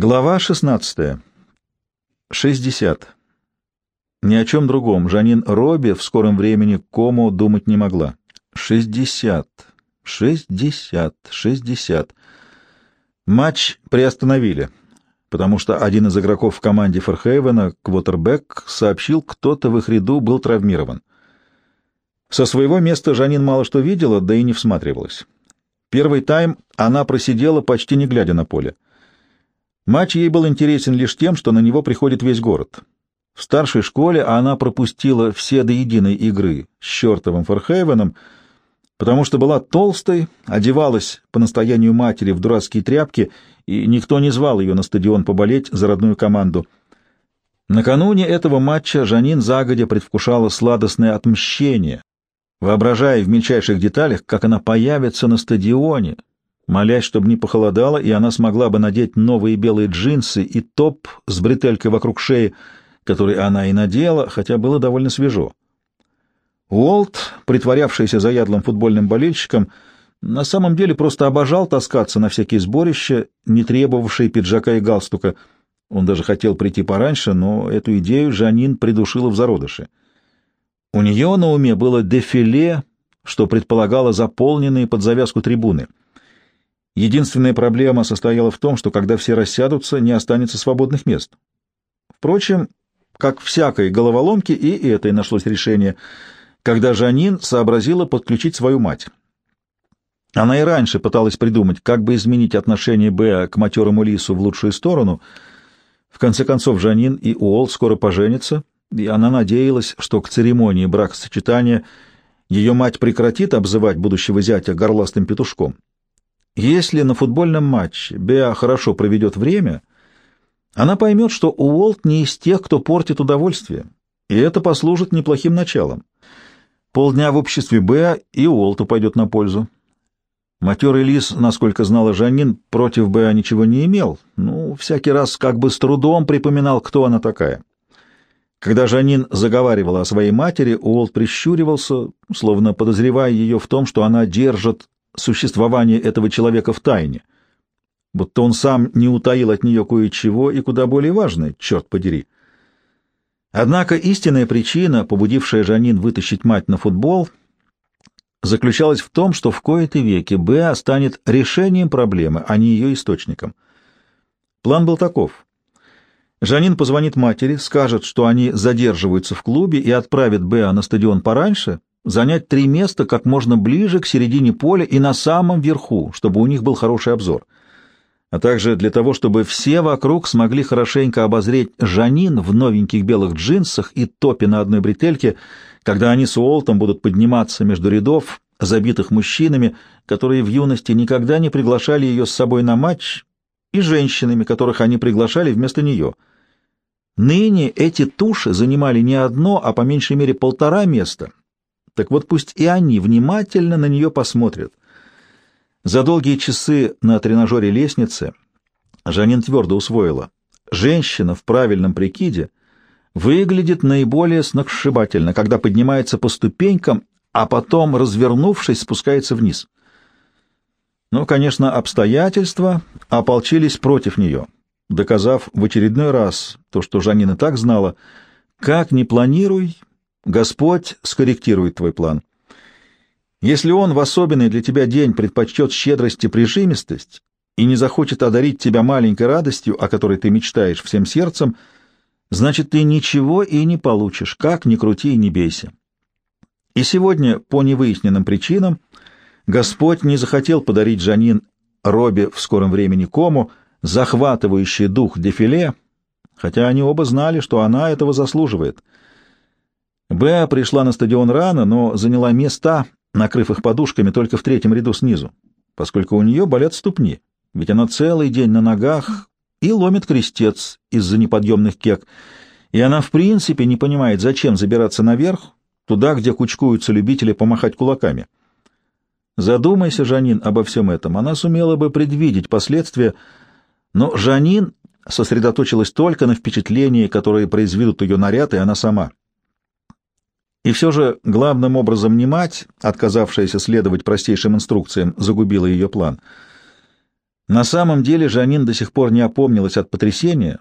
Глава 16. 60. Ни о чем другом Жанин Робби в скором времени кому думать не могла. 60. 60. 60. Матч приостановили, потому что один из игроков в команде Ферхейвена, Квотербек, сообщил, кто-то в их ряду был травмирован. Со своего места Жанин мало что видела, да и не всматривалась. Первый тайм она просидела, почти не глядя на поле. Матч ей был интересен лишь тем, что на него приходит весь город. В старшей школе она пропустила все до единой игры с чертовым Форхейвеном, потому что была толстой, одевалась по настоянию матери в дурацкие тряпки, и никто не звал ее на стадион поболеть за родную команду. Накануне этого матча Жанин загодя предвкушала сладостное отмщение, воображая в мельчайших деталях, как она появится на стадионе, молясь, чтобы не похолодало, и она смогла бы надеть новые белые джинсы и топ с бретелькой вокруг шеи, который она и надела, хотя было довольно свежо. Уолт, притворявшийся заядлым футбольным болельщиком, на самом деле просто обожал таскаться на всякие сборища, не требовавшие пиджака и галстука. Он даже хотел прийти пораньше, но эту идею Жанин придушила в зародыше. У нее на уме было дефиле, что предполагало заполненные под завязку трибуны — Единственная проблема состояла в том, что когда все рассядутся, не останется свободных мест. Впрочем, как всякой головоломке, и этой нашлось решение, когда Жанин сообразила подключить свою мать. Она и раньше пыталась придумать, как бы изменить отношение Беа к матерому лису в лучшую сторону. В конце концов, Жанин и Уолл скоро поженятся, и она надеялась, что к церемонии бракосочетания ее мать прекратит обзывать будущего зятя горластым петушком. Если на футбольном матче Беа хорошо проведет время, она поймет, что Уолт не из тех, кто портит удовольствие, и это послужит неплохим началом. Полдня в обществе Беа и Уолту пойдет на пользу. Матерый лис, насколько знала Жанин, против Беа ничего не имел, ну, всякий раз как бы с трудом припоминал, кто она такая. Когда Жанин заговаривала о своей матери, Уолт прищуривался, словно подозревая ее в том, что она держит существование этого человека в тайне, будто он сам не утаил от нее кое-чего и куда более важное, черт подери. Однако истинная причина, побудившая Жанин вытащить мать на футбол, заключалась в том, что в кои-то веки Беа станет решением проблемы, а не ее источником. План был таков. Жанин позвонит матери, скажет, что они задерживаются в клубе и отправит Беа на стадион пораньше, занять три места как можно ближе к середине поля и на самом верху, чтобы у них был хороший обзор, а также для того, чтобы все вокруг смогли хорошенько обозреть Жанин в новеньких белых джинсах и топе на одной бретельке, когда они с Уолтом будут подниматься между рядов, забитых мужчинами, которые в юности никогда не приглашали ее с собой на матч, и женщинами, которых они приглашали вместо нее. Ныне эти туши занимали не одно, а по меньшей мере полтора места, так вот пусть и они внимательно на нее посмотрят. За долгие часы на тренажере лестницы Жанин твердо усвоила. Женщина в правильном прикиде выглядит наиболее сногсшибательно, когда поднимается по ступенькам, а потом, развернувшись, спускается вниз. Но, конечно, обстоятельства ополчились против нее, доказав в очередной раз то, что Жанина так знала, как не планируй, Господь скорректирует твой план. Если Он в особенный для тебя день предпочтет щедрость и прижимистость и не захочет одарить тебя маленькой радостью, о которой ты мечтаешь всем сердцем, значит, ты ничего и не получишь, как ни крути и не бейся. И сегодня, по невыясненным причинам, Господь не захотел подарить Жанин Робби в скором времени кому, захватывающий дух дефиле, хотя они оба знали, что она этого заслуживает — Беа пришла на стадион рано, но заняла места, накрыв их подушками только в третьем ряду снизу, поскольку у нее болят ступни, ведь она целый день на ногах и ломит крестец из-за неподъемных кек, и она в принципе не понимает, зачем забираться наверх, туда, где кучкуются любители помахать кулаками. Задумайся, Жанин, обо всем этом, она сумела бы предвидеть последствия, но Жанин сосредоточилась только на впечатлении, которое произведут ее наряд и она сама. И все же главным образом не мать, отказавшаяся следовать простейшим инструкциям, загубила ее план. На самом деле Жанин до сих пор не опомнилась от потрясения,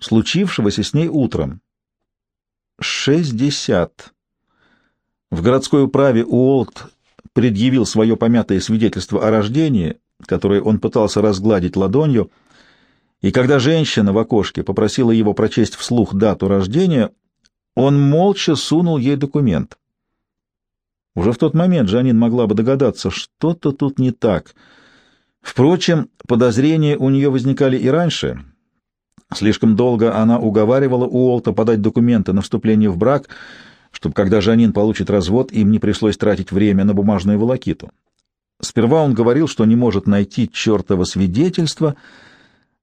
случившегося с ней утром. Шестьдесят. В городской управе Уолт предъявил свое помятое свидетельство о рождении, которое он пытался разгладить ладонью, и когда женщина в окошке попросила его прочесть вслух дату рождения, он молча сунул ей документ. Уже в тот момент Жанин могла бы догадаться, что-то тут не так. Впрочем, подозрения у нее возникали и раньше. Слишком долго она уговаривала Уолта подать документы на вступление в брак, чтобы, когда Жанин получит развод, им не пришлось тратить время на бумажную волокиту. Сперва он говорил, что не может найти чертово свидетельство,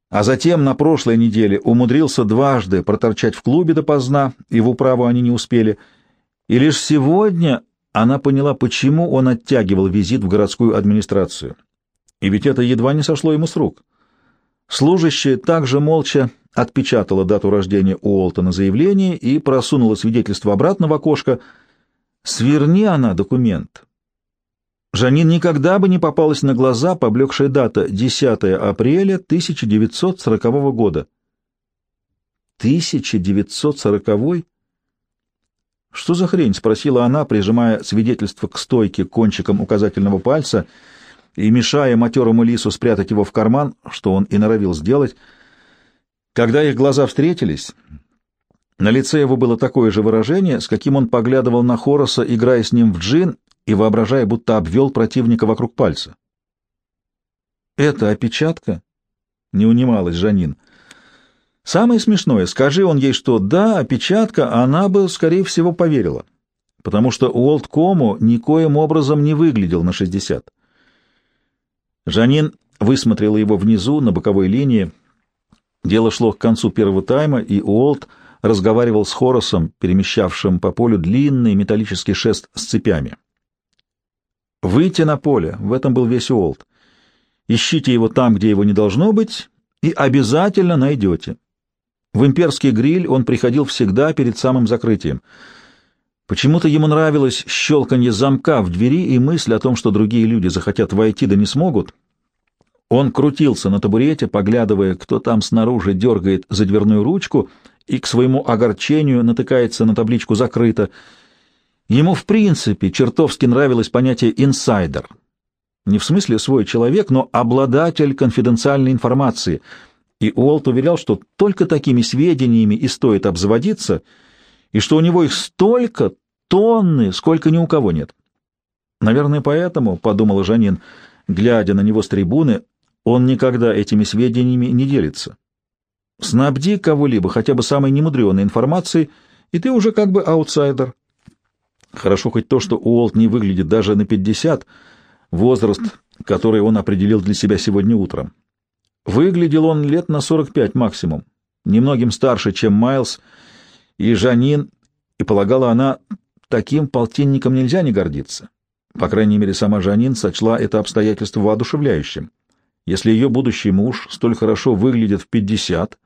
а затем на прошлой неделе умудрился дважды проторчать в клубе допоздна, и в управу они не успели. И лишь сегодня она поняла, почему он оттягивал визит в городскую администрацию. И ведь это едва не сошло ему с рук. Служащая также молча отпечатала дату рождения Уолта на заявлении и просунула свидетельство обратно в окошко. Сверни она документ. Жанин никогда бы не попалась на глаза поблекшая дата 10 апреля 1940 года. 1940? Что за хрень? спросила она, прижимая свидетельство к стойке кончиком указательного пальца и мешая матерому лису спрятать его в карман, что он и норовил сделать. Когда их глаза встретились, на лице его было такое же выражение, с каким он поглядывал на Хороса, играя с ним в джин и воображая, будто обвел противника вокруг пальца. «Это опечатка?» — не унималась Жанин. «Самое смешное, скажи он ей, что да, опечатка, она бы, скорее всего, поверила, потому что Уолт Комо никоим образом не выглядел на шестьдесят. Жанин высмотрела его внизу, на боковой линии. Дело шло к концу первого тайма, и Уолт разговаривал с Хорасом, перемещавшим по полю длинный металлический шест с цепями. Выйти на поле, в этом был весь Уолт. Ищите его там, где его не должно быть, и обязательно найдете. В имперский гриль он приходил всегда перед самым закрытием. Почему-то ему нравилось щелканье замка в двери и мысль о том, что другие люди захотят войти, да не смогут. Он крутился на табурете, поглядывая, кто там снаружи дергает за дверную ручку и к своему огорчению натыкается на табличку «Закрыто», Ему в принципе чертовски нравилось понятие «инсайдер». Не в смысле свой человек, но обладатель конфиденциальной информации. И Уолт уверял, что только такими сведениями и стоит обзаводиться, и что у него их столько, тонны, сколько ни у кого нет. Наверное, поэтому, — подумала Жанин, глядя на него с трибуны, — он никогда этими сведениями не делится. Снабди кого-либо хотя бы самой немудреной информацией, и ты уже как бы аутсайдер. Хорошо хоть то, что Уолт не выглядит даже на 50, возраст, который он определил для себя сегодня утром. Выглядел он лет на 45 максимум, немногим старше, чем Майлз и Жанин, и полагала она, таким полтинником нельзя не гордиться. По крайней мере, сама Жанин сочла это обстоятельство воодушевляющим. Если ее будущий муж столь хорошо выглядит в 50,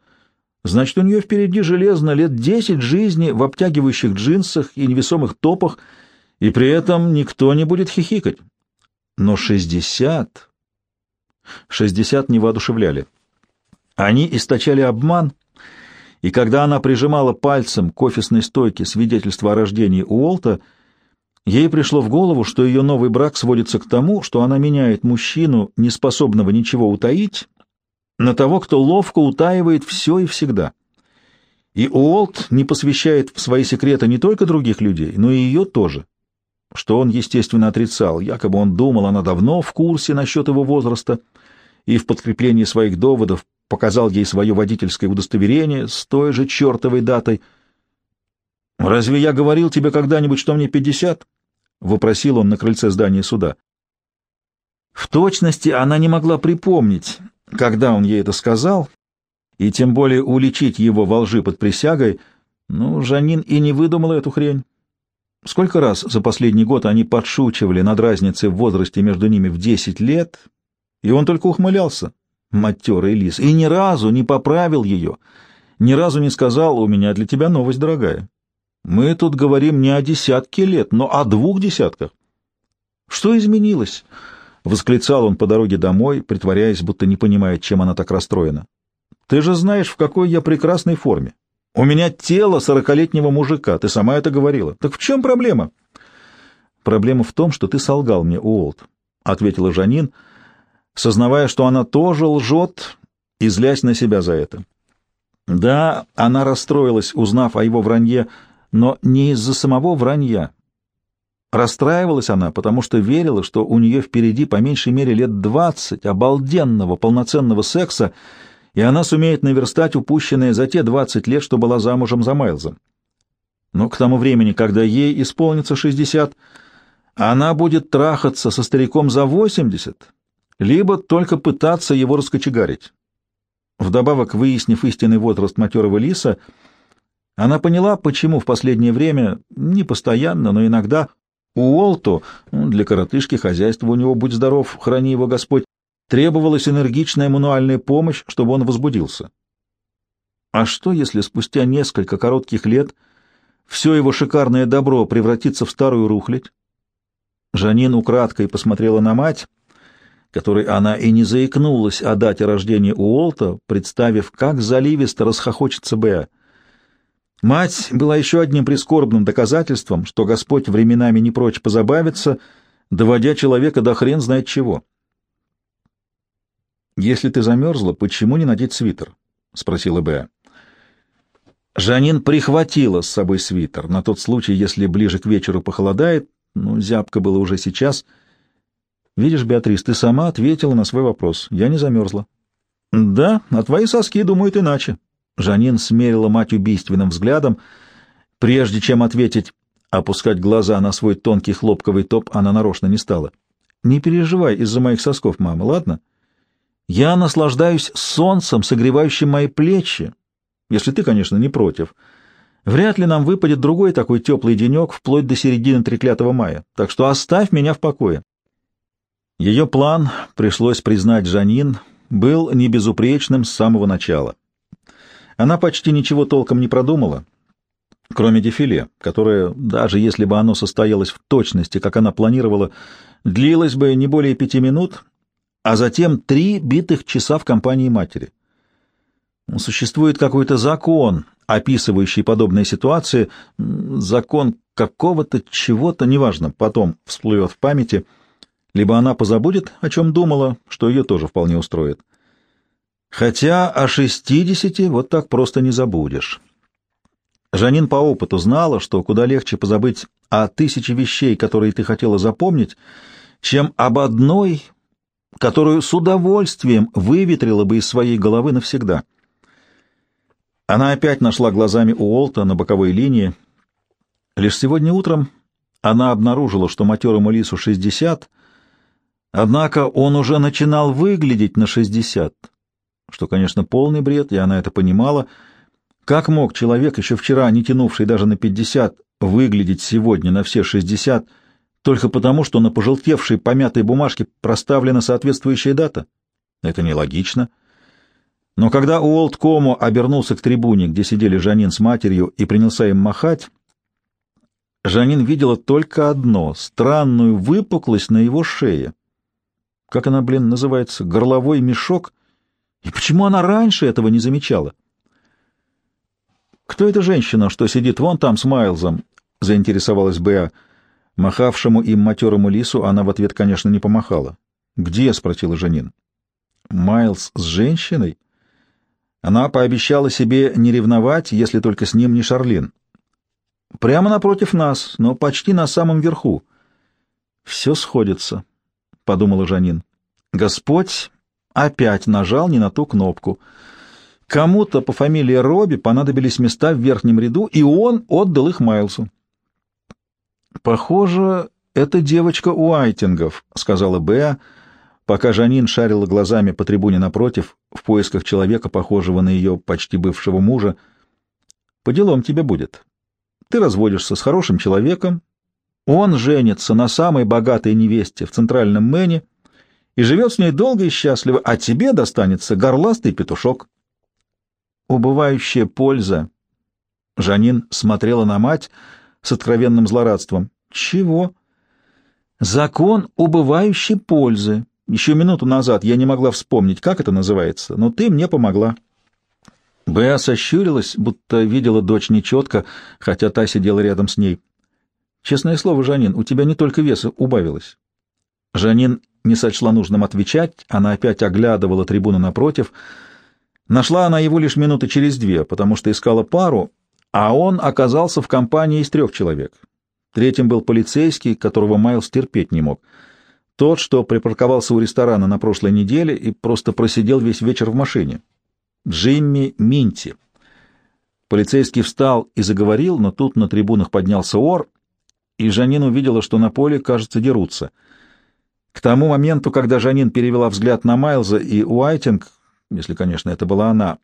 Значит, у нее впереди железно лет десять жизни в обтягивающих джинсах и невесомых топах, и при этом никто не будет хихикать. Но шестьдесят... Шестьдесят не воодушевляли. Они источали обман, и когда она прижимала пальцем к офисной стойке свидетельство о рождении Уолта, ей пришло в голову, что ее новый брак сводится к тому, что она меняет мужчину, неспособного ничего утаить, на того, кто ловко утаивает все и всегда. И Уолт не посвящает в свои секреты не только других людей, но и ее тоже. Что он, естественно, отрицал, якобы он думал, она давно в курсе насчет его возраста, и в подкреплении своих доводов показал ей свое водительское удостоверение с той же чертовой датой. «Разве я говорил тебе когда-нибудь, что мне пятьдесят?» — вопросил он на крыльце здания суда. В точности она не могла припомнить, когда он ей это сказал, и тем более уличить его во лжи под присягой, ну, Жанин и не выдумала эту хрень. Сколько раз за последний год они подшучивали над разницей в возрасте между ними в десять лет, и он только ухмылялся, матерый лис, и ни разу не поправил ее, ни разу не сказал «У меня для тебя новость, дорогая». Мы тут говорим не о десятке лет, но о двух десятках. Что изменилось? — восклицал он по дороге домой, притворяясь, будто не понимает, чем она так расстроена. «Ты же знаешь, в какой я прекрасной форме. У меня тело сорокалетнего мужика, ты сама это говорила. Так в чем проблема?» «Проблема в том, что ты солгал мне, Уолт», — ответила Жанин, сознавая, что она тоже лжет и злясь на себя за это. Да, она расстроилась, узнав о его вранье, но не из-за самого вранья. Расстраивалась она, потому что верила, что у нее впереди по меньшей мере лет двадцать обалденного, полноценного секса, и она сумеет наверстать упущенное за те двадцать лет, что была замужем за Майлзом. Но к тому времени, когда ей исполнится шестьдесят, она будет трахаться со стариком за восемьдесят, либо только пытаться его раскочегарить. Вдобавок, выяснив истинный возраст матерого лиса, она поняла, почему в последнее время, не постоянно, но иногда, Уолту, ну, для коротышки хозяйства у него, будь здоров, храни его Господь, требовалась энергичная мануальная помощь, чтобы он возбудился. А что, если спустя несколько коротких лет все его шикарное добро превратится в старую рухлядь? Жанин украдкой посмотрела на мать, которой она и не заикнулась о дате рождения Уолта, представив, как заливисто расхохочется Беа. Мать была еще одним прискорбным доказательством, что Господь временами не прочь позабавиться, доводя человека до хрен знает чего. «Если ты замерзла, почему не надеть свитер?» — спросила Беа. Жанин прихватила с собой свитер на тот случай, если ближе к вечеру похолодает, ну, зябко было уже сейчас — Видишь, Беатрис, ты сама ответила на свой вопрос. Я не замерзла. Да, а твои соски думают иначе. Жанин смерила мать убийственным взглядом. Прежде чем ответить, опускать глаза на свой тонкий хлопковый топ, она нарочно не стала. Не переживай из-за моих сосков, мама, ладно? Я наслаждаюсь солнцем, согревающим мои плечи, если ты, конечно, не против. Вряд ли нам выпадет другой такой теплый денек вплоть до середины треклятого мая, так что оставь меня в покое. Ее план, пришлось признать Жанин, был небезупречным с самого начала. Она почти ничего толком не продумала, кроме дефиле, которое, даже если бы оно состоялось в точности, как она планировала, длилось бы не более пяти минут, а затем три битых часа в компании матери. Существует какой-то закон, описывающий подобные ситуации, закон какого-то чего-то, неважно, потом всплывет в памяти — либо она позабудет, о чем думала, что ее тоже вполне устроит. Хотя о шестидесяти вот так просто не забудешь. Жанин по опыту знала, что куда легче позабыть о тысяче вещей, которые ты хотела запомнить, чем об одной, которую с удовольствием выветрила бы из своей головы навсегда. Она опять нашла глазами Уолта на боковой линии. Лишь сегодня утром она обнаружила, что матерому лису шестьдесят, Однако он уже начинал выглядеть на шестьдесят, что, конечно, полный бред, и она это понимала. Как мог человек, еще вчера не тянувший даже на пятьдесят, выглядеть сегодня на все шестьдесят, только потому, что на пожелтевшей помятой бумажке проставлена соответствующая дата? Это нелогично. Но когда Уолт Кому обернулся к трибуне, где сидели Жанин с матерью, и принялся им махать, Жанин видела только одно — странную выпуклость на его шее как она, блин, называется, горловой мешок, и почему она раньше этого не замечала? «Кто эта женщина, что сидит вон там с Майлзом?» — заинтересовалась Беа. Махавшему им матерому лису она в ответ, конечно, не помахала. «Где?» — спросила Жанин. «Майлз с женщиной?» Она пообещала себе не ревновать, если только с ним не Шарлин. «Прямо напротив нас, но почти на самом верху». «Все сходится», подумала Жанин. Господь опять нажал не на ту кнопку. Кому-то по фамилии Робби понадобились места в верхнем ряду, и он отдал их Майлсу. «Похоже, это девочка Уайтингов», — сказала Беа, пока Жанин шарила глазами по трибуне напротив в поисках человека, похожего на ее почти бывшего мужа. «По делам тебе будет. Ты разводишься с хорошим человеком, он женится на самой богатой невесте в центральном Мэне и живет с ней долго и счастливо, а тебе достанется горластый петушок. Убывающая польза. Жанин смотрела на мать с откровенным злорадством. Чего? Закон убывающей пользы. Еще минуту назад я не могла вспомнить, как это называется, но ты мне помогла. Беа сощурилась, будто видела дочь нечетко, хотя та сидела рядом с ней. Честное слово, Жанин, у тебя не только веса убавилось. Жанин не сочла нужным отвечать, она опять оглядывала трибуну напротив. Нашла она его лишь минуты через две, потому что искала пару, а он оказался в компании из трех человек. Третьим был полицейский, которого Майлз терпеть не мог. Тот, что припарковался у ресторана на прошлой неделе и просто просидел весь вечер в машине. Джимми Минти. Полицейский встал и заговорил, но тут на трибунах поднялся ор, и Жанин увидела, что на поле, кажется, дерутся. К тому моменту, когда Жанин перевела взгляд на Майлза и Уайтинг, если, конечно, это была она,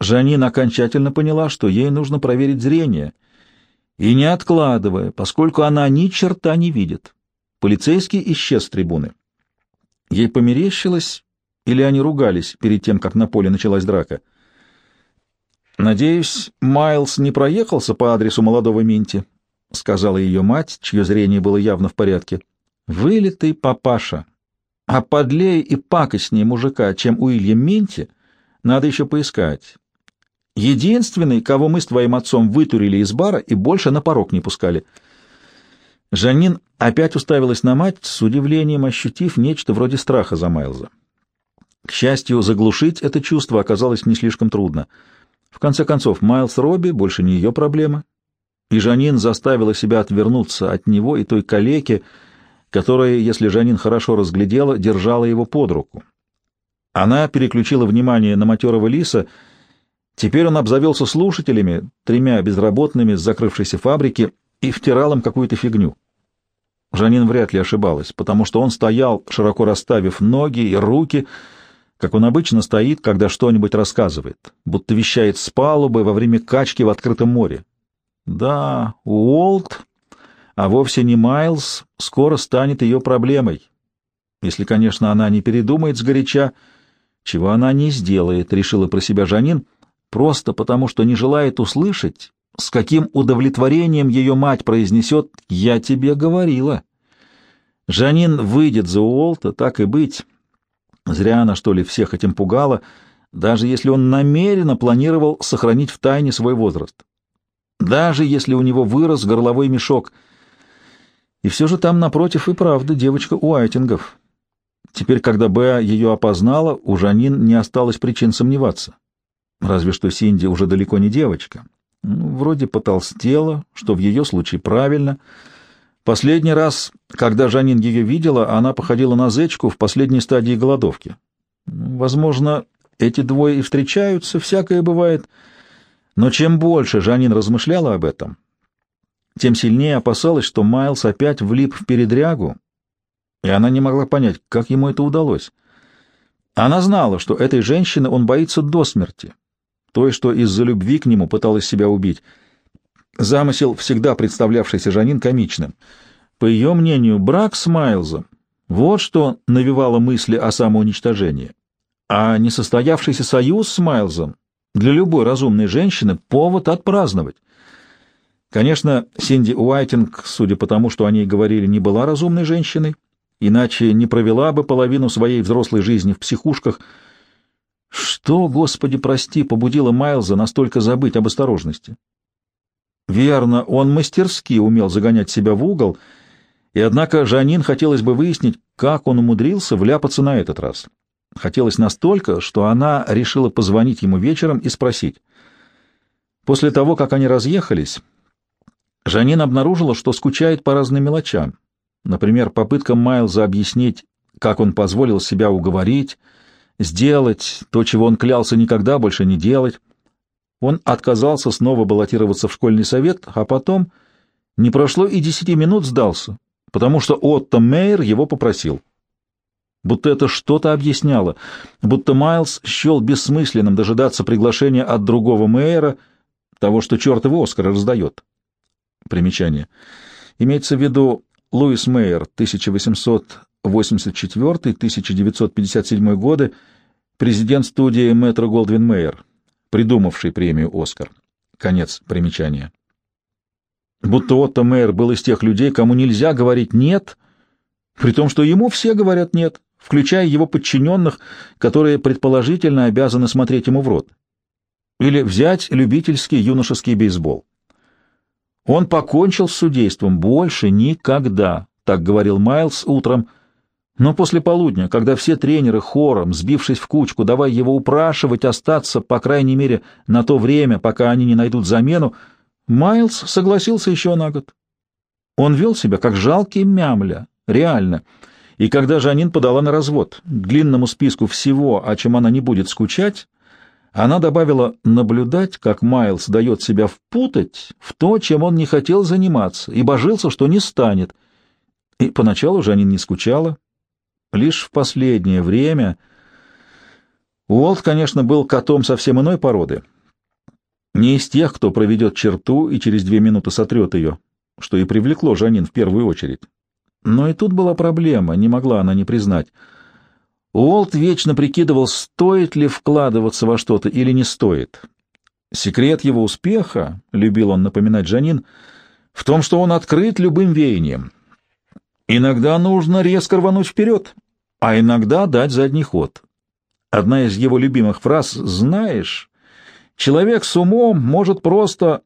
Жанин окончательно поняла, что ей нужно проверить зрение, и не откладывая, поскольку она ни черта не видит. Полицейский исчез с трибуны. Ей померещилось, или они ругались перед тем, как на поле началась драка. «Надеюсь, Майлз не проехался по адресу молодого Минти», — сказала ее мать, чье зрение было явно в порядке. «Вылитый папаша. А подлее и пакостнее мужика, чем Уильям Минти, надо еще поискать. Единственный, кого мы с твоим отцом вытурили из бара и больше на порог не пускали». Жанин опять уставилась на мать, с удивлением ощутив нечто вроде страха за Майлза. К счастью, заглушить это чувство оказалось не слишком трудно. В конце концов, Майлз Робби больше не ее проблема, и Жанин заставила себя отвернуться от него и той калеки, которая, если Жанин хорошо разглядела, держала его под руку. Она переключила внимание на матерого лиса. Теперь он обзавелся слушателями, тремя безработными с закрывшейся фабрики, и втирал им какую-то фигню. Жанин вряд ли ошибалась, потому что он стоял, широко расставив ноги и руки, как он обычно стоит, когда что-нибудь рассказывает, будто вещает с палубы во время качки в открытом море. Да, Уолт, а вовсе не Майлз, скоро станет ее проблемой. Если, конечно, она не передумает сгоряча, чего она не сделает, решила про себя Жанин, просто потому что не желает услышать, с каким удовлетворением ее мать произнесет «Я тебе говорила». Жанин выйдет за Уолта, так и быть, Зря она, что ли, всех этим пугала, даже если он намеренно планировал сохранить в тайне свой возраст. Даже если у него вырос горловой мешок. И все же там, напротив, и правда девочка Уайтингов. Теперь, когда Беа ее опознала, у Жанин не осталось причин сомневаться. Разве что Синди уже далеко не девочка. Ну, вроде потолстела, что в ее случае правильно — Последний раз, когда Жанин ее видела, она походила на зечку в последней стадии голодовки. Возможно, эти двое и встречаются, всякое бывает. Но чем больше Жанин размышляла об этом, тем сильнее опасалась, что Майлз опять влип в передрягу, и она не могла понять, как ему это удалось. Она знала, что этой женщины он боится до смерти, той, что из-за любви к нему пыталась себя убить — Замысел, всегда представлявшийся Жанин комичным. По ее мнению, брак с Майлзом — вот что навевало мысли о самоуничтожении. А несостоявшийся союз с Майлзом для любой разумной женщины — повод отпраздновать. Конечно, Синди Уайтинг, судя по тому, что о ней говорили, не была разумной женщиной, иначе не провела бы половину своей взрослой жизни в психушках. Что, Господи, прости, побудило Майлза настолько забыть об осторожности? Верно, он мастерски умел загонять себя в угол, и однако Жанин хотелось бы выяснить, как он умудрился вляпаться на этот раз. Хотелось настолько, что она решила позвонить ему вечером и спросить. После того, как они разъехались, Жанин обнаружила, что скучает по разным мелочам. Например, попыткам Майлза объяснить, как он позволил себя уговорить, сделать то, чего он клялся никогда больше не делать. Он отказался снова баллотироваться в школьный совет, а потом не прошло и десяти минут сдался, потому что Отто Мейер его попросил. Будто это что-то объясняло, будто Майлз счел бессмысленным дожидаться приглашения от другого Мейера, того, что чертовы Оскар раздает. Примечание. Имеется в виду Луис Мейер, 1884-1957 годы, президент студии Метро Голдвин Мейер придумавший премию «Оскар». Конец примечания. Будто Отто Мейер был из тех людей, кому нельзя говорить «нет», При том, что ему все говорят «нет», включая его подчиненных, которые предположительно обязаны смотреть ему в рот. Или взять любительский юношеский бейсбол. Он покончил с судейством больше никогда, так говорил Майлз утром, но после полудня, когда все тренеры хором, сбившись в кучку, давай его упрашивать остаться, по крайней мере, на то время, пока они не найдут замену, Майлз согласился еще на год. Он вел себя как жалкий мямля, реально. И когда Жанин подала на развод, к длинному списку всего, о чем она не будет скучать, она добавила наблюдать, как Майлз дает себя впутать в то, чем он не хотел заниматься, и божился, что не станет. И поначалу Жанин не скучала. Лишь в последнее время Уолт, конечно, был котом совсем иной породы. Не из тех, кто проведет черту и через две минуты сотрет ее, что и привлекло Жанин в первую очередь. Но и тут была проблема, не могла она не признать — Уолт вечно прикидывал, стоит ли вкладываться во что-то или не стоит. Секрет его успеха, — любил он напоминать Жанин, — в том, что он открыт любым веянием. Иногда нужно резко рвануть вперед, а иногда дать задний ход. Одна из его любимых фраз «Знаешь, человек с умом может просто...»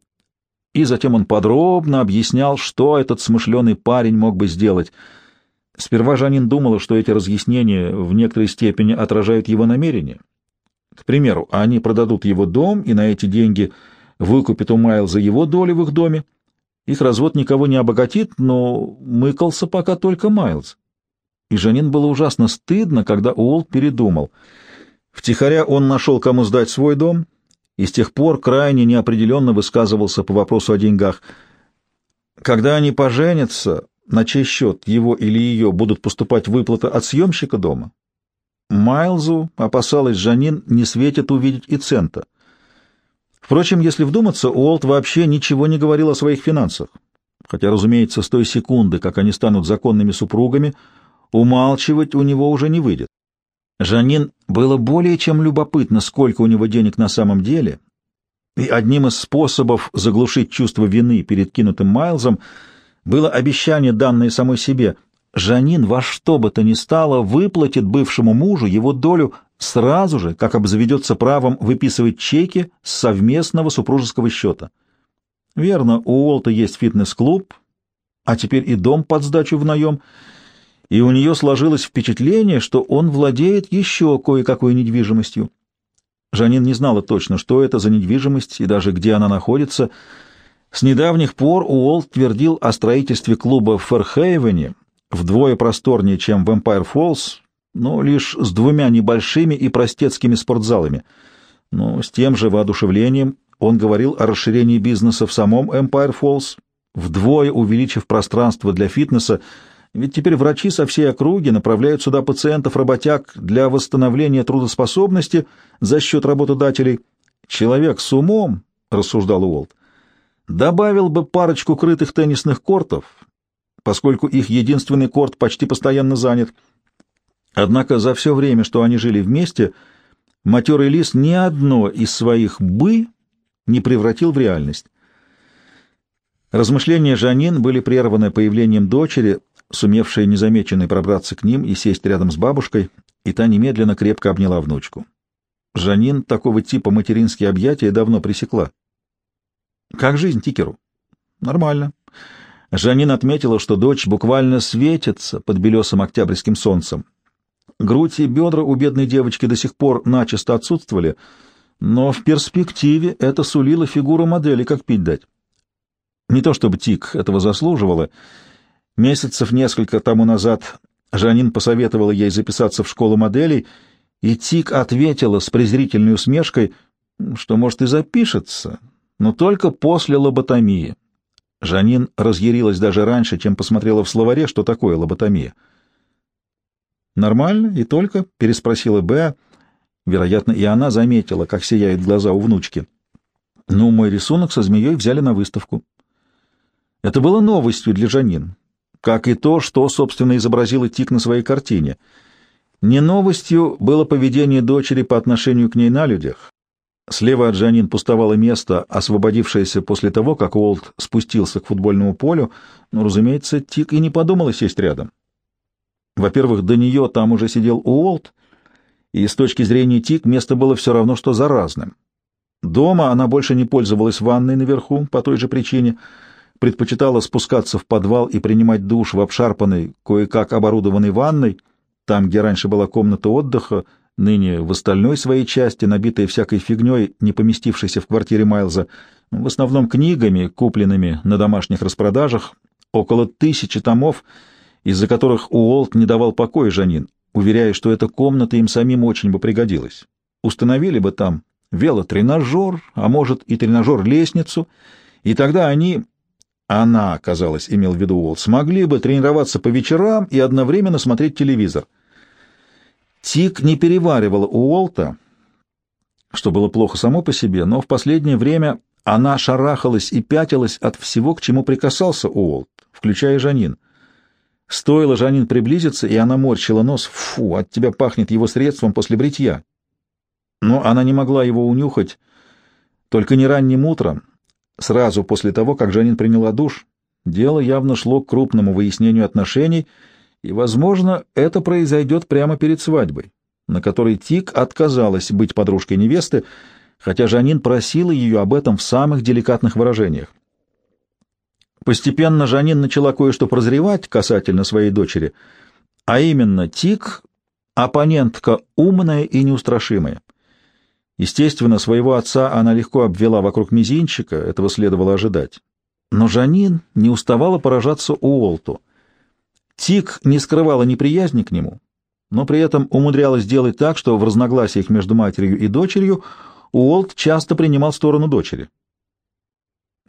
И затем он подробно объяснял, что этот смышленый парень мог бы сделать — Сперва Жанин думала, что эти разъяснения в некоторой степени отражают его намерения. К примеру, они продадут его дом и на эти деньги выкупят у Майлза его долю в их доме. Их развод никого не обогатит, но мыкался пока только Майлз. И Жанин было ужасно стыдно, когда Уолт передумал. Втихаря он нашел, кому сдать свой дом, и с тех пор крайне неопределенно высказывался по вопросу о деньгах. Когда они поженятся, на чей счет его или ее будут поступать выплаты от съемщика дома. Майлзу, опасалась Жанин, не светит увидеть и цента. Впрочем, если вдуматься, Уолт вообще ничего не говорил о своих финансах, хотя, разумеется, с той секунды, как они станут законными супругами, умалчивать у него уже не выйдет. Жанин было более чем любопытно, сколько у него денег на самом деле, и одним из способов заглушить чувство вины перед кинутым Майлзом — было обещание, данное самой себе. Жанин во что бы то ни стало выплатит бывшему мужу его долю сразу же, как обзаведется правом выписывать чеки с совместного супружеского счета. Верно, у Уолта есть фитнес-клуб, а теперь и дом под сдачу в наем, и у нее сложилось впечатление, что он владеет еще кое-какой недвижимостью. Жанин не знала точно, что это за недвижимость и даже где она находится — с недавних пор Уолт твердил о строительстве клуба в Фэрхейвене, вдвое просторнее, чем в Эмпайр Фоллс, но лишь с двумя небольшими и простецкими спортзалами. Но с тем же воодушевлением он говорил о расширении бизнеса в самом Эмпайр Фоллс, вдвое увеличив пространство для фитнеса, ведь теперь врачи со всей округи направляют сюда пациентов-работяг для восстановления трудоспособности за счет работодателей. «Человек с умом», — рассуждал Уолт, Добавил бы парочку крытых теннисных кортов, поскольку их единственный корт почти постоянно занят. Однако за все время, что они жили вместе, матерый лис ни одно из своих «бы» не превратил в реальность. Размышления Жанин были прерваны появлением дочери, сумевшей незамеченной пробраться к ним и сесть рядом с бабушкой, и та немедленно крепко обняла внучку. Жанин такого типа материнские объятия давно пресекла. Как жизнь Тикеру? Нормально. Жанин отметила, что дочь буквально светится под белесым октябрьским солнцем. Грудь и бедра у бедной девочки до сих пор начисто отсутствовали, но в перспективе это сулило фигуру модели, как пить дать. Не то чтобы Тик этого заслуживала. Месяцев несколько тому назад Жанин посоветовала ей записаться в школу моделей, и Тик ответила с презрительной усмешкой, что, может, и запишется, но только после лоботомии. Жанин разъярилась даже раньше, чем посмотрела в словаре, что такое лоботомия. «Нормально и только?» — переспросила Беа. Вероятно, и она заметила, как сияют глаза у внучки. «Ну, мой рисунок со змеей взяли на выставку». Это было новостью для Жанин, как и то, что, собственно, изобразила Тик на своей картине. Не новостью было поведение дочери по отношению к ней на людях, Слева от Жанин пустовало место, освободившееся после того, как Уолт спустился к футбольному полю, но, разумеется, Тик и не подумала сесть рядом. Во-первых, до нее там уже сидел Уолт, и с точки зрения Тик место было все равно, что заразным. Дома она больше не пользовалась ванной наверху по той же причине, предпочитала спускаться в подвал и принимать душ в обшарпанной, кое-как оборудованной ванной, там, где раньше была комната отдыха, ныне в остальной своей части, набитой всякой фигней, не поместившейся в квартире Майлза, в основном книгами, купленными на домашних распродажах, около тысячи томов, из-за которых Уолт не давал покоя Жанин, уверяя, что эта комната им самим очень бы пригодилась. Установили бы там велотренажер, а может и тренажер-лестницу, и тогда они, она, казалось, имел в виду Уолт, смогли бы тренироваться по вечерам и одновременно смотреть телевизор. Тик не переваривала Уолта, что было плохо само по себе, но в последнее время она шарахалась и пятилась от всего, к чему прикасался Уолт, включая Жанин. Стоило Жанин приблизиться, и она морщила нос. «Фу, от тебя пахнет его средством после бритья». Но она не могла его унюхать, только не ранним утром, сразу после того, как Жанин приняла душ. Дело явно шло к крупному выяснению отношений, и, возможно, это произойдет прямо перед свадьбой, на которой Тик отказалась быть подружкой невесты, хотя Жанин просила ее об этом в самых деликатных выражениях. Постепенно Жанин начала кое-что прозревать касательно своей дочери, а именно Тик — оппонентка умная и неустрашимая. Естественно, своего отца она легко обвела вокруг мизинчика, этого следовало ожидать. Но Жанин не уставала поражаться Уолту. Тик не скрывала неприязни к нему, но при этом умудрялась сделать так, что в разногласиях между матерью и дочерью Уолт часто принимал сторону дочери.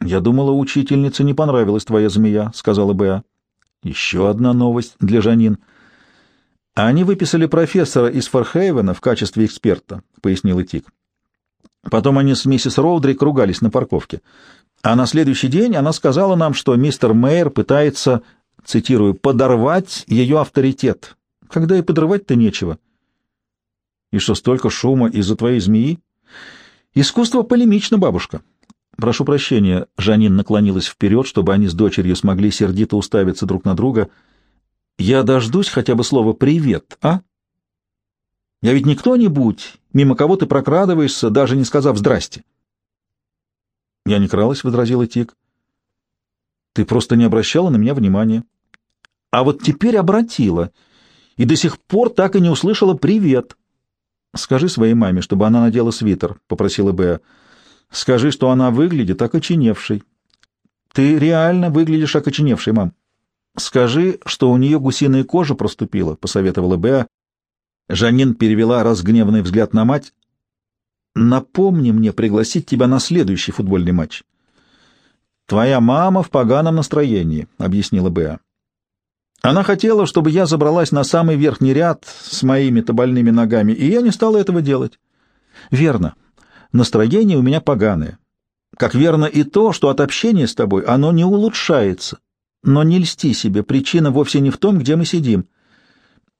«Я думала, учительнице не понравилась твоя змея», — сказала Беа. «Еще одна новость для Жанин». «Они выписали профессора из Фархейвена в качестве эксперта», — пояснил Тик. Потом они с миссис Роудрик ругались на парковке. А на следующий день она сказала нам, что мистер Мэйр пытается, цитирую, «подорвать ее авторитет». Когда и подрывать-то нечего. И что, столько шума из-за твоей змеи? Искусство полемично, бабушка. Прошу прощения, Жанин наклонилась вперед, чтобы они с дочерью смогли сердито уставиться друг на друга. Я дождусь хотя бы слова «привет», а? Я ведь не кто-нибудь, мимо кого ты прокрадываешься, даже не сказав «здрасте». Я не кралась, — возразила Тик. Ты просто не обращала на меня внимания. А вот теперь обратила, и до сих пор так и не услышала «привет». Скажи своей маме, чтобы она надела свитер, — попросила Беа. Скажи, что она выглядит окоченевшей. Ты реально выглядишь окоченевшей, мам. Скажи, что у нее гусиная кожа проступила, — посоветовала Беа, Жанин перевела разгневанный взгляд на мать. «Напомни мне пригласить тебя на следующий футбольный матч». «Твоя мама в поганом настроении», — объяснила Беа. «Она хотела, чтобы я забралась на самый верхний ряд с моими-то больными ногами, и я не стала этого делать». «Верно. Настроение у меня поганое. Как верно и то, что от общения с тобой оно не улучшается. Но не льсти себе, причина вовсе не в том, где мы сидим».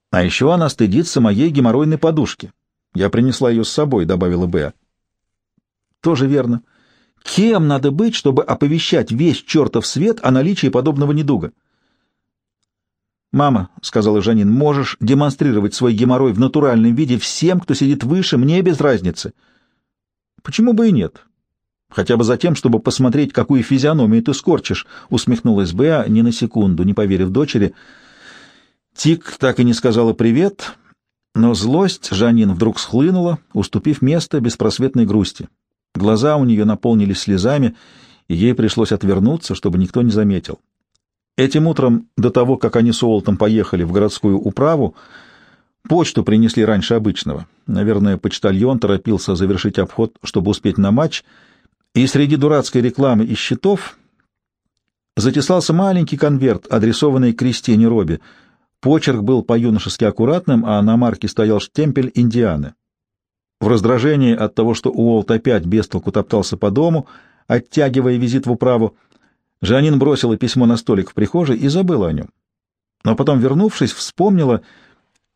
А еще она стыдится моей геморройной подушки. Я принесла ее с собой, — добавила Беа. Тоже верно. Кем надо быть, чтобы оповещать весь чертов свет о наличии подобного недуга? «Мама», — сказала Жанин, — «можешь демонстрировать свой геморрой в натуральном виде всем, кто сидит выше, мне без разницы». «Почему бы и нет?» «Хотя бы за тем, чтобы посмотреть, какую физиономию ты скорчишь», — усмехнулась Беа, ни на секунду, не поверив дочери, — Тик так и не сказала привет, но злость Жанин вдруг схлынула, уступив место беспросветной грусти. Глаза у нее наполнились слезами, и ей пришлось отвернуться, чтобы никто не заметил. Этим утром, до того, как они с Уолтом поехали в городскую управу, почту принесли раньше обычного. Наверное, почтальон торопился завершить обход, чтобы успеть на матч, и среди дурацкой рекламы и счетов затесался маленький конверт, адресованный Кристине Робби — Почерк был по-юношески аккуратным, а на марке стоял штемпель Индианы. В раздражении от того, что Уолт опять бестолку топтался по дому, оттягивая визит в управу, Жанин бросила письмо на столик в прихожей и забыла о нем. Но потом, вернувшись, вспомнила,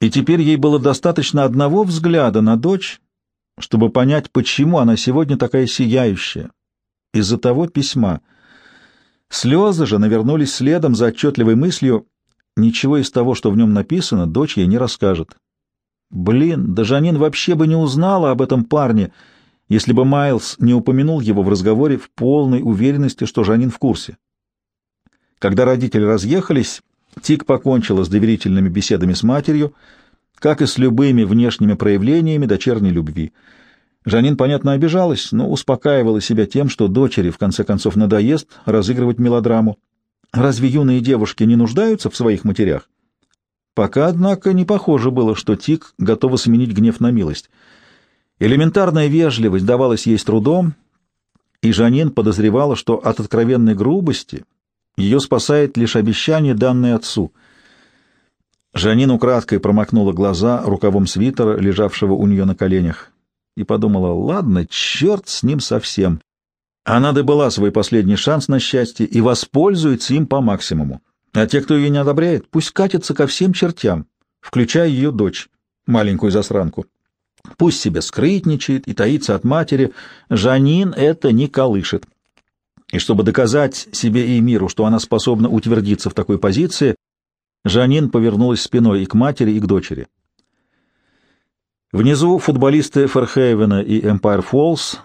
и теперь ей было достаточно одного взгляда на дочь, чтобы понять, почему она сегодня такая сияющая. Из-за того письма. Слезы же навернулись следом за отчетливой мыслью ничего из того, что в нем написано, дочь ей не расскажет. Блин, да Жанин вообще бы не узнала об этом парне, если бы Майлз не упомянул его в разговоре в полной уверенности, что Жанин в курсе. Когда родители разъехались, Тик покончила с доверительными беседами с матерью, как и с любыми внешними проявлениями дочерней любви. Жанин, понятно, обижалась, но успокаивала себя тем, что дочери в конце концов надоест разыгрывать мелодраму. Разве юные девушки не нуждаются в своих матерях? Пока, однако, не похоже было, что Тик готова сменить гнев на милость. Элементарная вежливость давалась ей с трудом, и Жанин подозревала, что от откровенной грубости ее спасает лишь обещание, данное отцу. Жанин украдкой промокнула глаза рукавом свитера, лежавшего у нее на коленях, и подумала, ладно, черт с ним совсем. Она добыла свой последний шанс на счастье и воспользуется им по максимуму. А те, кто ее не одобряет, пусть катятся ко всем чертям, включая ее дочь, маленькую засранку. Пусть себе скрытничает и таится от матери, Жанин это не колышет. И чтобы доказать себе и миру, что она способна утвердиться в такой позиции, Жанин повернулась спиной и к матери, и к дочери. Внизу футболисты Ферхейвена и Эмпайр Фоллс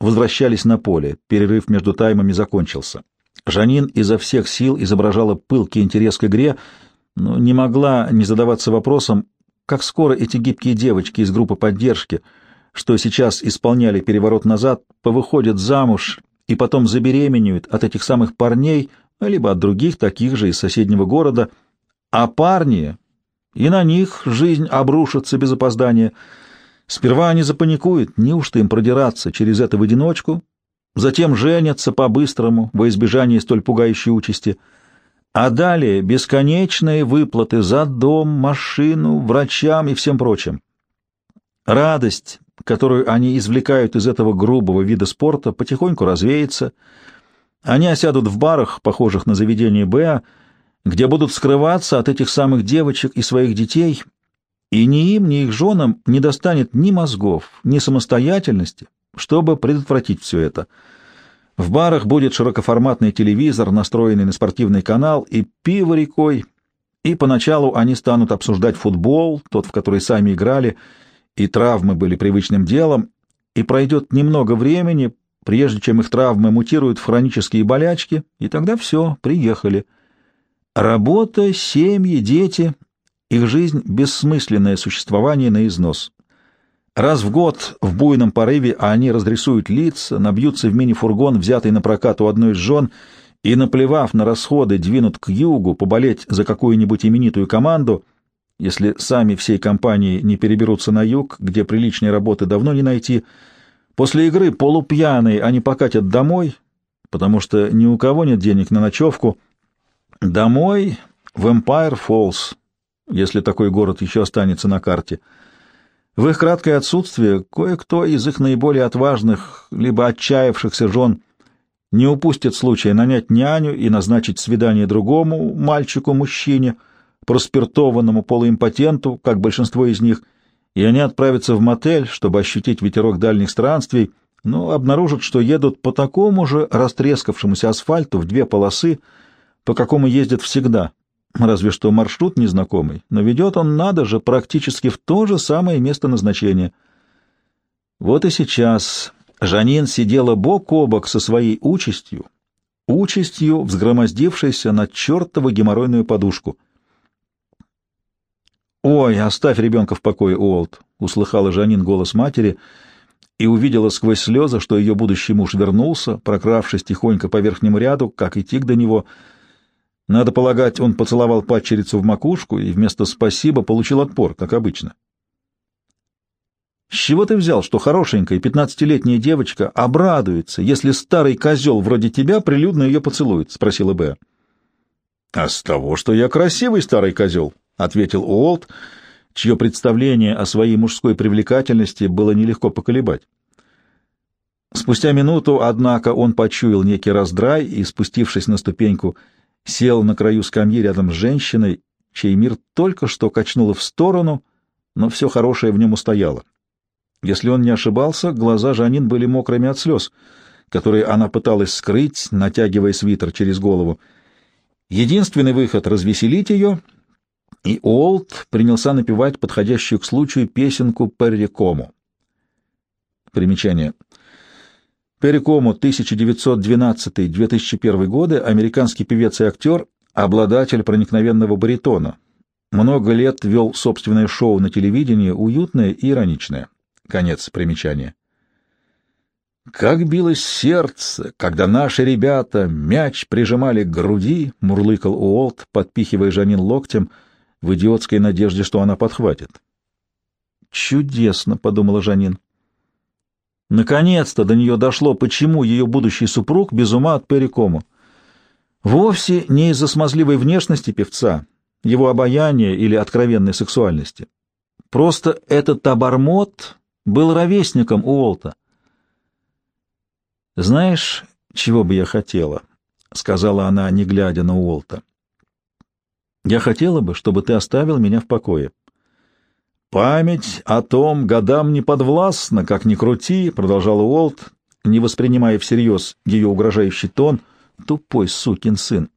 возвращались на поле. Перерыв между таймами закончился. Жанин изо всех сил изображала пылкий интерес к игре, но не могла не задаваться вопросом, как скоро эти гибкие девочки из группы поддержки, что сейчас исполняли переворот назад, повыходят замуж и потом забеременеют от этих самых парней, либо от других, таких же из соседнего города, а парни, и на них жизнь обрушится без опоздания. Сперва они запаникуют, неужто им продираться через это в одиночку, затем женятся по-быстрому во избежание столь пугающей участи, а далее бесконечные выплаты за дом, машину, врачам и всем прочим. Радость, которую они извлекают из этого грубого вида спорта, потихоньку развеется. Они осядут в барах, похожих на заведение Беа, где будут скрываться от этих самых девочек и своих детей, и ни им, ни их женам не достанет ни мозгов, ни самостоятельности, чтобы предотвратить все это. В барах будет широкоформатный телевизор, настроенный на спортивный канал, и пиво рекой, и поначалу они станут обсуждать футбол, тот, в который сами играли, и травмы были привычным делом, и пройдет немного времени, прежде чем их травмы мутируют в хронические болячки, и тогда все, приехали. Работа, семьи, дети, их жизнь — бессмысленное существование на износ. Раз в год в буйном порыве они разрисуют лица, набьются в мини-фургон, взятый на прокат у одной из жен, и, наплевав на расходы, двинут к югу поболеть за какую-нибудь именитую команду, если сами всей компании не переберутся на юг, где приличной работы давно не найти. После игры полупьяные они покатят домой, потому что ни у кого нет денег на ночевку. Домой в Empire Falls, если такой город еще останется на карте — в их краткое отсутствие кое-кто из их наиболее отважных, либо отчаявшихся жен не упустит случая нанять няню и назначить свидание другому мальчику-мужчине, проспиртованному полуимпотенту, как большинство из них, и они отправятся в мотель, чтобы ощутить ветерок дальних странствий, но обнаружат, что едут по такому же растрескавшемуся асфальту в две полосы, по какому ездят всегда, Разве что маршрут незнакомый, но ведет он, надо же, практически в то же самое место назначения. Вот и сейчас Жанин сидела бок о бок со своей участью, участью, взгромоздившейся на чертову геморройную подушку. «Ой, оставь ребенка в покое, Уолт!» — услыхала Жанин голос матери и увидела сквозь слезы, что ее будущий муж вернулся, прокравшись тихонько по верхнему ряду, как и тик до него — надо полагать, он поцеловал падчерицу в макушку и вместо «спасибо» получил отпор, как обычно. «С чего ты взял, что хорошенькая пятнадцатилетняя девочка обрадуется, если старый козел вроде тебя прилюдно ее поцелует?» — спросила Беа. «А с того, что я красивый старый козел», — ответил Уолт, чье представление о своей мужской привлекательности было нелегко поколебать. Спустя минуту, однако, он почуял некий раздрай и, спустившись на ступеньку, — сел на краю скамьи рядом с женщиной, чей мир только что качнуло в сторону, но все хорошее в нем устояло. Если он не ошибался, глаза Жанин были мокрыми от слез, которые она пыталась скрыть, натягивая свитер через голову. Единственный выход — развеселить ее, и Уолт принялся напевать подходящую к случаю песенку Перри Кому. Примечание. Перри Кому, 1912-2001 годы, американский певец и актер, обладатель проникновенного баритона. Много лет вел собственное шоу на телевидении, уютное и ироничное. Конец примечания. Как билось сердце, когда наши ребята мяч прижимали к груди, мурлыкал Уолт, подпихивая Жанин локтем в идиотской надежде, что она подхватит. Чудесно, подумала Жанин. Наконец-то до нее дошло, почему ее будущий супруг без ума от Перекому. Вовсе не из-за смазливой внешности певца, его обаяния или откровенной сексуальности. Просто этот обормот был ровесником Уолта. «Знаешь, чего бы я хотела?» — сказала она, не глядя на Уолта. «Я хотела бы, чтобы ты оставил меня в покое». «Память о том годам не подвластна, как ни крути», — продолжал Уолт, не воспринимая всерьез ее угрожающий тон, тупой сукин сын.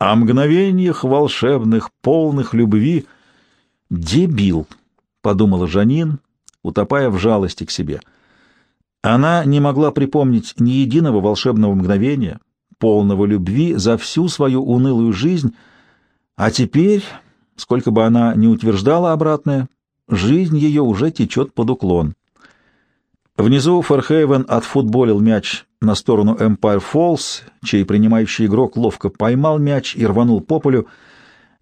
«О мгновениях волшебных, полных любви...» «Дебил», — подумала Жанин, утопая в жалости к себе. Она не могла припомнить ни единого волшебного мгновения, полного любви за всю свою унылую жизнь, а теперь, сколько бы она ни утверждала обратное, жизнь ее уже течет под уклон. Внизу Ферхейвен отфутболил мяч на сторону Empire Falls, чей принимающий игрок ловко поймал мяч и рванул по полю.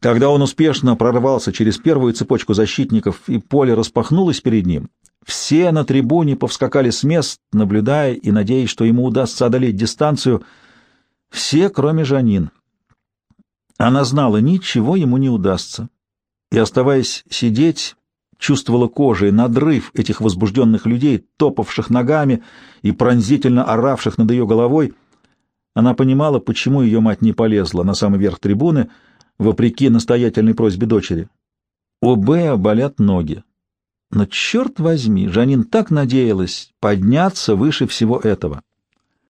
Когда он успешно прорвался через первую цепочку защитников и поле распахнулось перед ним, все на трибуне повскакали с мест, наблюдая и надеясь, что ему удастся одолеть дистанцию. Все, кроме Жанин. Она знала, ничего ему не удастся. И, оставаясь сидеть, чувствовала кожей надрыв этих возбужденных людей, топавших ногами и пронзительно оравших над ее головой. Она понимала, почему ее мать не полезла на самый верх трибуны, вопреки настоятельной просьбе дочери. У Беа болят ноги. Но, черт возьми, Жанин так надеялась подняться выше всего этого.